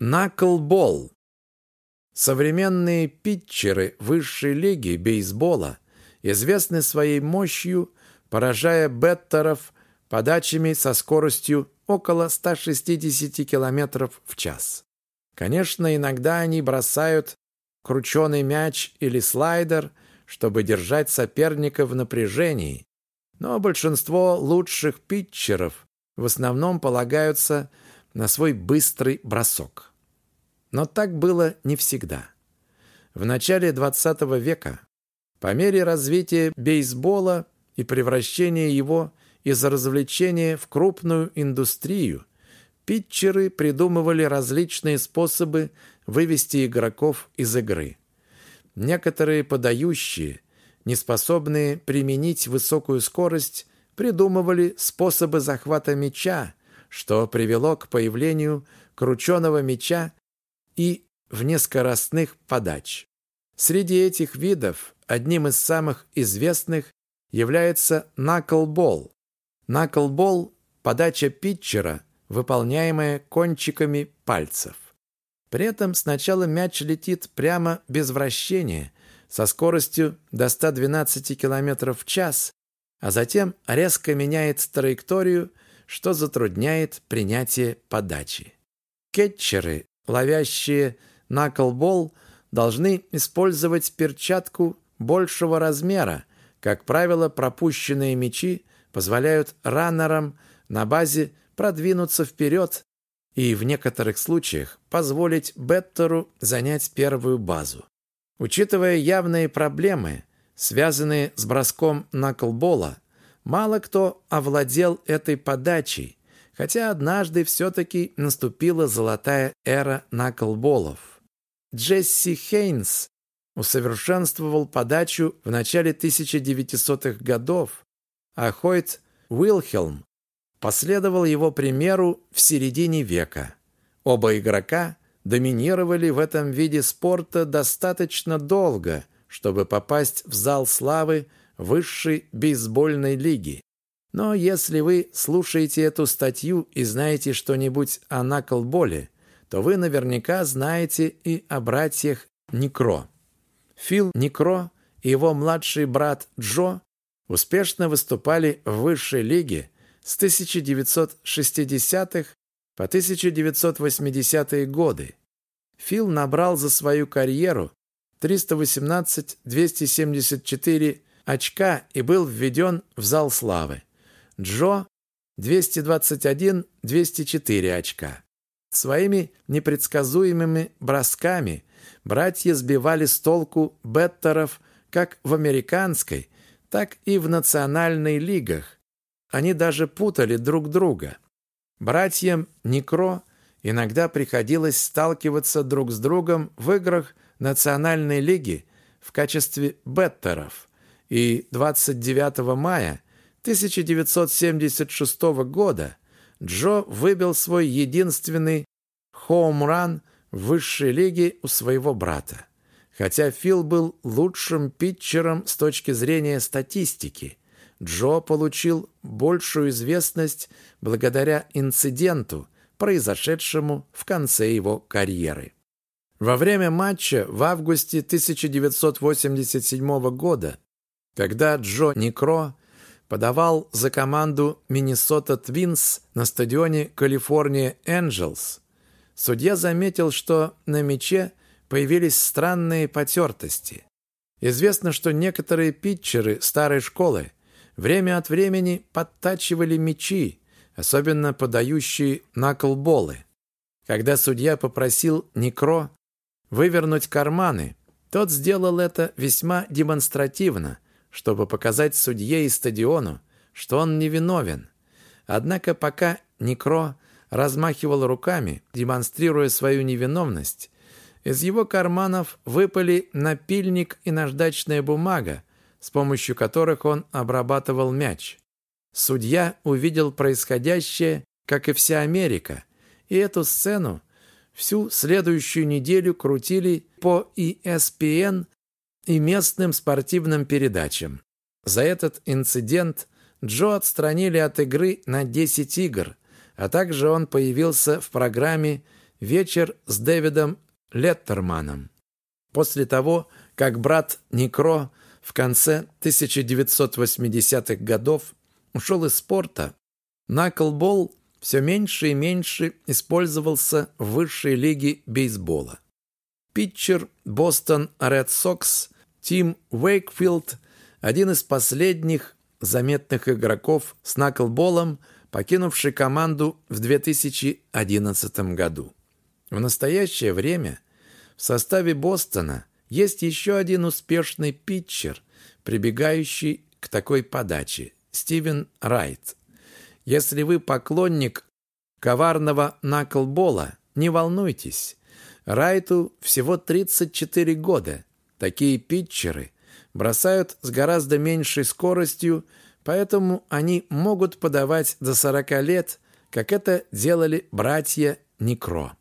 Наклбол. Современные питчеры высшей лиги бейсбола известны своей мощью, поражая беттеров подачами со скоростью около 160 км в час. Конечно, иногда они бросают крученый мяч или слайдер, чтобы держать соперника в напряжении, но большинство лучших питчеров в основном полагаются на свой быстрый бросок. Но так было не всегда. В начале XX века, по мере развития бейсбола и превращения его из развлечения в крупную индустрию, питчеры придумывали различные способы вывести игроков из игры. Некоторые подающие, неспособные применить высокую скорость, придумывали способы захвата мяча, что привело к появлению крученого мяча и внескоростных подач. Среди этих видов одним из самых известных является наклбол. Наклбол – подача питчера, выполняемая кончиками пальцев. При этом сначала мяч летит прямо без вращения, со скоростью до 112 км в час, а затем резко меняет траекторию, что затрудняет принятие подачи. Кетчеры ловящие наклбол, должны использовать перчатку большего размера. Как правило, пропущенные мячи позволяют раннерам на базе продвинуться вперед и в некоторых случаях позволить беттеру занять первую базу. Учитывая явные проблемы, связанные с броском наклбола, мало кто овладел этой подачей, хотя однажды все-таки наступила золотая эра наклболов. Джесси Хейнс усовершенствовал подачу в начале 1900-х годов, а Хойт Уилхелм последовал его примеру в середине века. Оба игрока доминировали в этом виде спорта достаточно долго, чтобы попасть в зал славы высшей бейсбольной лиги. Но если вы слушаете эту статью и знаете что-нибудь о наклболе, то вы наверняка знаете и о братьях Никро. Фил Никро и его младший брат Джо успешно выступали в высшей лиге с 1960-х по 1980-е годы. Фил набрал за свою карьеру 318-274 очка и был введен в зал славы. Джо 221-204 очка. Своими непредсказуемыми бросками братья сбивали с толку беттеров как в американской, так и в национальной лигах. Они даже путали друг друга. Братьям Никро иногда приходилось сталкиваться друг с другом в играх национальной лиги в качестве беттеров. И 29 мая 1976 года Джо выбил свой единственный хоум-ран в высшей лиге у своего брата. Хотя Фил был лучшим питчером с точки зрения статистики, Джо получил большую известность благодаря инциденту, произошедшему в конце его карьеры. Во время матча в августе 1987 года, когда Джо Никро подавал за команду Миннесота Твинс на стадионе Калифорния Энджелс, судья заметил, что на мяче появились странные потертости. Известно, что некоторые питчеры старой школы время от времени подтачивали мячи, особенно подающие наклболы. Когда судья попросил Никро вывернуть карманы, тот сделал это весьма демонстративно – чтобы показать судье и стадиону, что он невиновен. Однако пока Никро размахивал руками, демонстрируя свою невиновность, из его карманов выпали напильник и наждачная бумага, с помощью которых он обрабатывал мяч. Судья увидел происходящее, как и вся Америка, и эту сцену всю следующую неделю крутили по ESPN и местным спортивным передачам. За этот инцидент Джо отстранили от игры на 10 игр, а также он появился в программе вечер с Дэвидом Леттерманом. После того, как брат Никро в конце 1980-х годов ушел из спорта, наклбол все меньше и меньше использовался в высшей лиге бейсбола. Питчер Бостон Ред Сокс Тим Уэйкфилд, один из последних заметных игроков с наклболом, покинувший команду в 2011 году. В настоящее время в составе Бостона есть еще один успешный питчер, прибегающий к такой подаче – Стивен Райт. Если вы поклонник коварного наклбола, не волнуйтесь. Райту всего 34 года. Такие питчеры бросают с гораздо меньшей скоростью, поэтому они могут подавать до 40 лет, как это делали братья Никро.